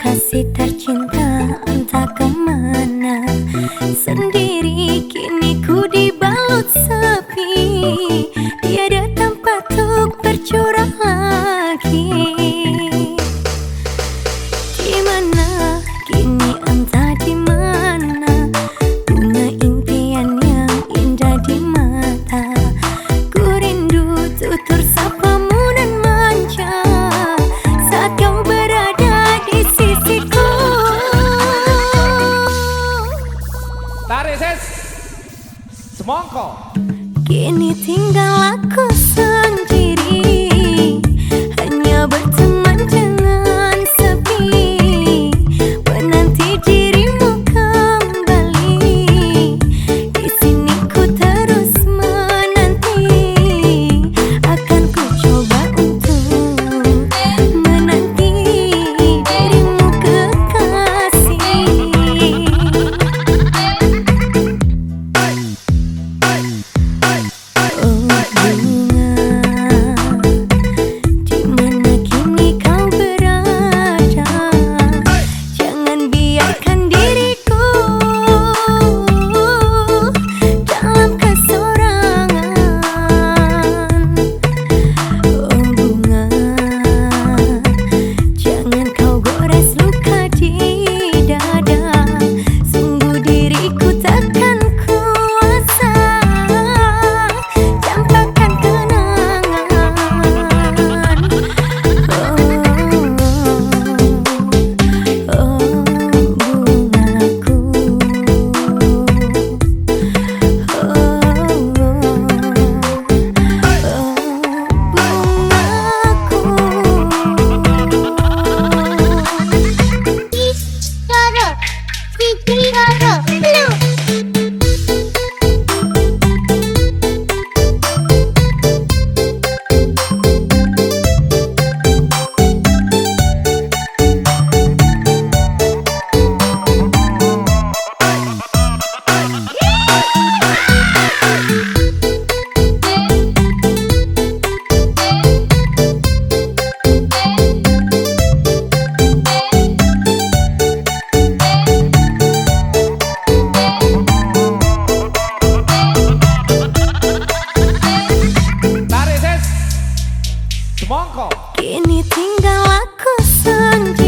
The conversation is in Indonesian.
kasih tercinta entah ke mana. Sendiri kini ku dibalut sepi Semongko Kini tinggal aku sendiri